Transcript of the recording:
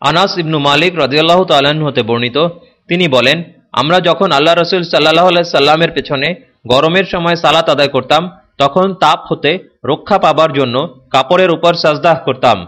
আনাস ইবনু মালিক রাজিয়াল্লাহ তাল্লাহ্ন হতে বর্ণিত। তিনি বলেন, আমরা যখন আল্লাহ রসুল সাল্লাহ সাল্লামের পেছনে গরমের সময় সালাত আদায় করতাম, তখন তাপ হতে রক্ষা পাবার জন্য কাপড়ের উপর সাজদাহ করতাম।